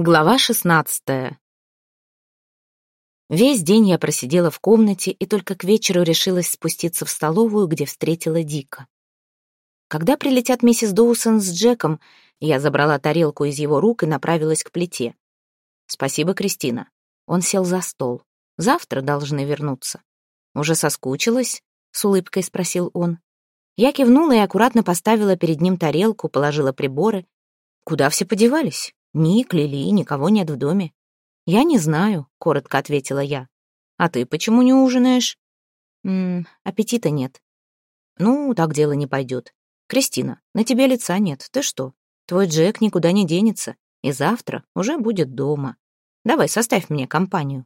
Глава шестнадцатая. Весь день я просидела в комнате и только к вечеру решилась спуститься в столовую, где встретила Дика. Когда прилетят миссис Доусон с Джеком, я забрала тарелку из его рук и направилась к плите. «Спасибо, Кристина». Он сел за стол. «Завтра должны вернуться». «Уже соскучилась?» — с улыбкой спросил он. Я кивнула и аккуратно поставила перед ним тарелку, положила приборы. «Куда все подевались?» «Ник, Лили, никого нет в доме». «Я не знаю», — коротко ответила я. «А ты почему не ужинаешь?» «Ммм, аппетита нет». «Ну, так дело не пойдет. Кристина, на тебе лица нет. Ты что? Твой Джек никуда не денется, и завтра уже будет дома. Давай, составь мне компанию».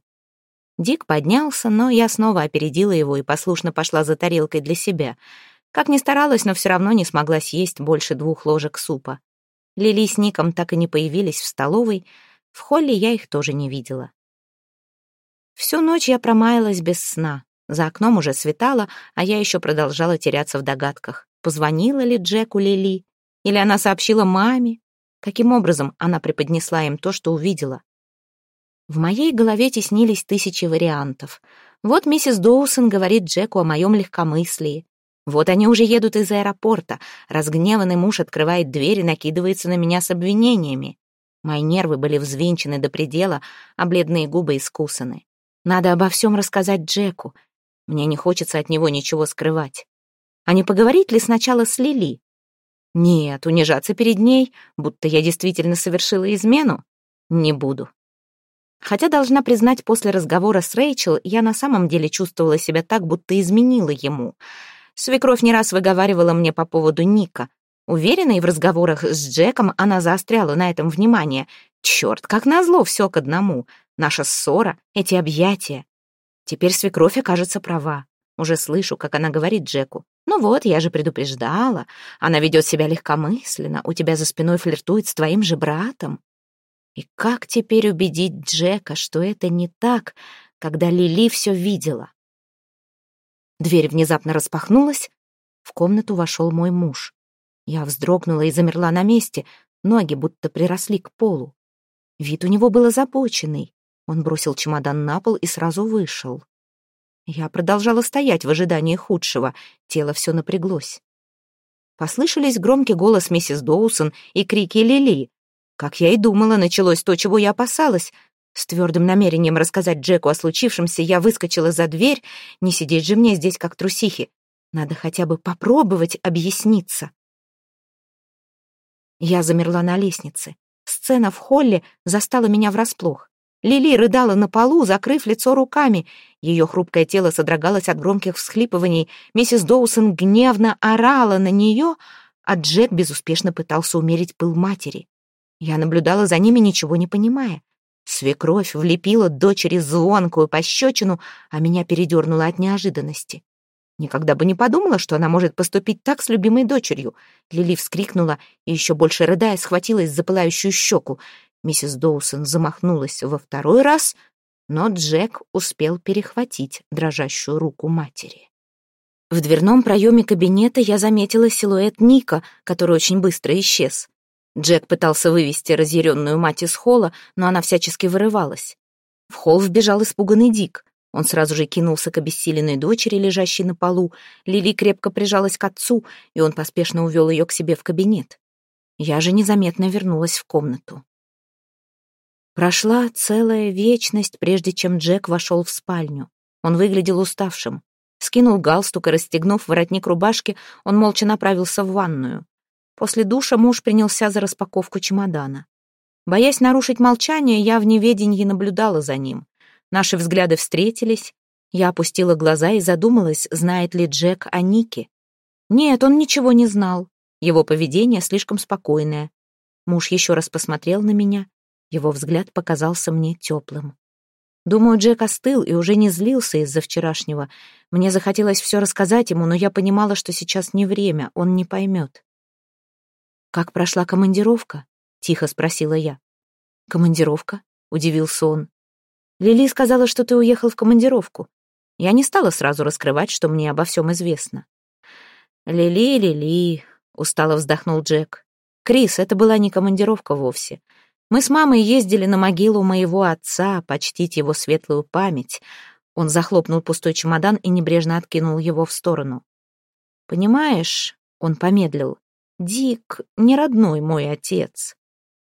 Дик поднялся, но я снова опередила его и послушно пошла за тарелкой для себя. Как ни старалась, но все равно не смогла съесть больше двух ложек супа. Лили с Ником так и не появились в столовой, в холле я их тоже не видела. Всю ночь я промаялась без сна. За окном уже светало, а я еще продолжала теряться в догадках. Позвонила ли Джеку Лили? Или она сообщила маме? Каким образом она преподнесла им то, что увидела? В моей голове теснились тысячи вариантов. Вот миссис Доусон говорит Джеку о моем легкомыслии. Вот они уже едут из аэропорта. Разгневанный муж открывает дверь и накидывается на меня с обвинениями. Мои нервы были взвинчены до предела, а бледные губы искусаны. Надо обо всем рассказать Джеку. Мне не хочется от него ничего скрывать. А не поговорить ли сначала с Лили? Нет, унижаться перед ней, будто я действительно совершила измену, не буду. Хотя, должна признать, после разговора с Рэйчел я на самом деле чувствовала себя так, будто изменила ему — Свекровь не раз выговаривала мне по поводу Ника. Уверена, и в разговорах с Джеком она заостряла на этом внимание. Черт, как назло, все к одному. Наша ссора, эти объятия. Теперь свекровь окажется права. Уже слышу, как она говорит Джеку. «Ну вот, я же предупреждала. Она ведет себя легкомысленно, у тебя за спиной флиртует с твоим же братом». И как теперь убедить Джека, что это не так, когда Лили все видела? Дверь внезапно распахнулась. В комнату вошел мой муж. Я вздрогнула и замерла на месте, ноги будто приросли к полу. Вид у него был озабоченный. Он бросил чемодан на пол и сразу вышел. Я продолжала стоять в ожидании худшего, тело все напряглось. Послышались громкий голос миссис Доусон и крики Лили. Как я и думала, началось то, чего я опасалась. С твердым намерением рассказать Джеку о случившемся, я выскочила за дверь. Не сидеть же мне здесь, как трусихи. Надо хотя бы попробовать объясниться. Я замерла на лестнице. Сцена в холле застала меня врасплох. Лили рыдала на полу, закрыв лицо руками. Ее хрупкое тело содрогалось от громких всхлипываний. Миссис Доусон гневно орала на нее, а Джек безуспешно пытался умерить пыл матери. Я наблюдала за ними, ничего не понимая. Свекровь влепила дочери звонкую пощечину, а меня передернуло от неожиданности. Никогда бы не подумала, что она может поступить так с любимой дочерью. Лили вскрикнула и еще больше рыдая схватилась за пылающую щеку. Миссис Доусон замахнулась во второй раз, но Джек успел перехватить дрожащую руку матери. В дверном проеме кабинета я заметила силуэт Ника, который очень быстро исчез. Джек пытался вывести разъяренную мать из холла, но она всячески вырывалась. В холл вбежал испуганный Дик. Он сразу же кинулся к обессиленной дочери, лежащей на полу. Лили крепко прижалась к отцу, и он поспешно увел ее к себе в кабинет. Я же незаметно вернулась в комнату. Прошла целая вечность, прежде чем Джек вошел в спальню. Он выглядел уставшим. Скинул галстук и, расстегнув воротник рубашки, он молча направился в ванную. После душа муж принялся за распаковку чемодана. Боясь нарушить молчание, я в неведении наблюдала за ним. Наши взгляды встретились. Я опустила глаза и задумалась, знает ли Джек о Нике. Нет, он ничего не знал. Его поведение слишком спокойное. Муж еще раз посмотрел на меня. Его взгляд показался мне теплым. Думаю, Джек остыл и уже не злился из-за вчерашнего. Мне захотелось все рассказать ему, но я понимала, что сейчас не время, он не поймет. «Как прошла командировка?» — тихо спросила я. «Командировка?» — удивился он. «Лили сказала, что ты уехал в командировку. Я не стала сразу раскрывать, что мне обо всем известно». «Лили, Лили», — устало вздохнул Джек. «Крис, это была не командировка вовсе. Мы с мамой ездили на могилу моего отца, почтить его светлую память. Он захлопнул пустой чемодан и небрежно откинул его в сторону. «Понимаешь», — он помедлил, — «Дик не родной мой отец.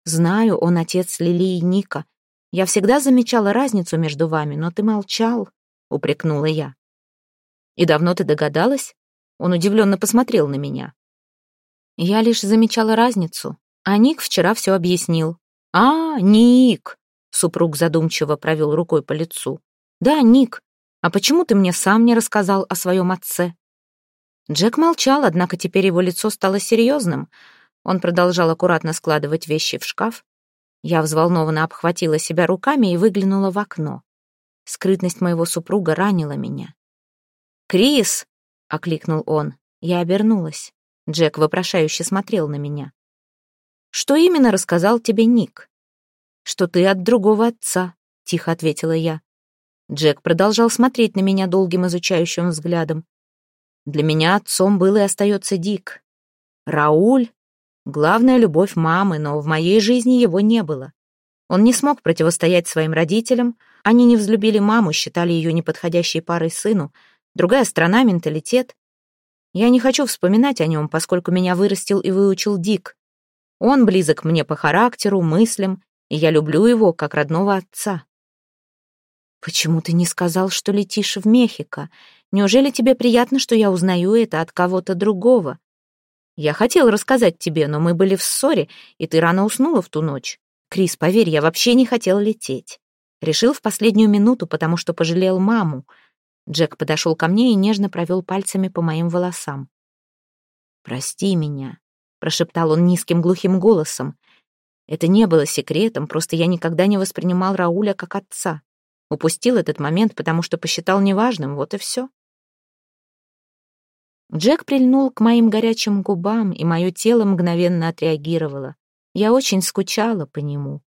Знаю, он отец Лили и Ника. Я всегда замечала разницу между вами, но ты молчал», — упрекнула я. «И давно ты догадалась?» Он удивленно посмотрел на меня. Я лишь замечала разницу, а Ник вчера все объяснил. «А, Ник!» — супруг задумчиво провел рукой по лицу. «Да, Ник. А почему ты мне сам не рассказал о своем отце?» Джек молчал, однако теперь его лицо стало серьезным. Он продолжал аккуратно складывать вещи в шкаф. Я взволнованно обхватила себя руками и выглянула в окно. Скрытность моего супруга ранила меня. «Крис!» — окликнул он. Я обернулась. Джек вопрошающе смотрел на меня. «Что именно рассказал тебе Ник?» «Что ты от другого отца», — тихо ответила я. Джек продолжал смотреть на меня долгим изучающим взглядом. «Для меня отцом был и остается Дик. Рауль — главная любовь мамы, но в моей жизни его не было. Он не смог противостоять своим родителям, они не взлюбили маму, считали ее неподходящей парой сыну, другая страна, менталитет. Я не хочу вспоминать о нем, поскольку меня вырастил и выучил Дик. Он близок мне по характеру, мыслям, и я люблю его как родного отца. Почему ты не сказал, что летишь в Мехико? Неужели тебе приятно, что я узнаю это от кого-то другого? Я хотел рассказать тебе, но мы были в ссоре, и ты рано уснула в ту ночь. Крис, поверь, я вообще не хотел лететь. Решил в последнюю минуту, потому что пожалел маму. Джек подошел ко мне и нежно провел пальцами по моим волосам. «Прости меня прошептал он низким глухим голосом. Это не было секретом, просто я никогда не воспринимал Рауля как отца. Упустил этот момент, потому что посчитал неважным, вот и все. Джек прильнул к моим горячим губам, и мое тело мгновенно отреагировало. Я очень скучала по нему.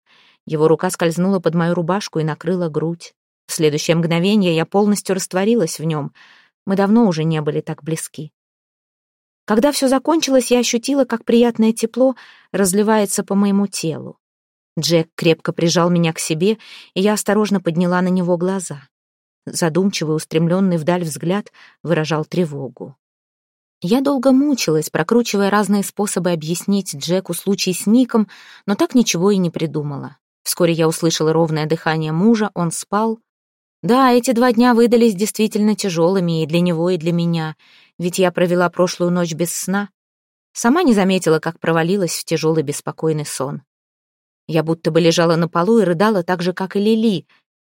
Его рука скользнула под мою рубашку и накрыла грудь. В следующее мгновение я полностью растворилась в нем. Мы давно уже не были так близки. Когда все закончилось, я ощутила, как приятное тепло разливается по моему телу. Джек крепко прижал меня к себе, и я осторожно подняла на него глаза. Задумчивый, устремленный вдаль взгляд выражал тревогу. Я долго мучилась, прокручивая разные способы объяснить Джеку случай с Ником, но так ничего и не придумала. Вскоре я услышала ровное дыхание мужа, он спал. Да, эти два дня выдались действительно тяжелыми и для него, и для меня — ведь я провела прошлую ночь без сна. Сама не заметила, как провалилась в тяжелый беспокойный сон. Я будто бы лежала на полу и рыдала так же, как и Лили.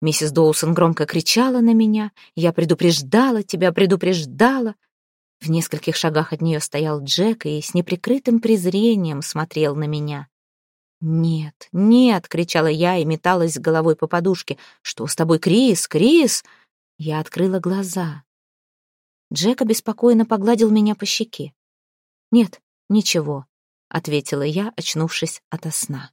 Миссис Доусон громко кричала на меня. «Я предупреждала тебя, предупреждала!» В нескольких шагах от нее стоял Джек и с неприкрытым презрением смотрел на меня. «Нет, нет!» — кричала я и металась головой по подушке. «Что с тобой, Крис? Крис?» Я открыла глаза. Джек обеспокоенно погладил меня по щеке. «Нет, ничего», — ответила я, очнувшись ото сна.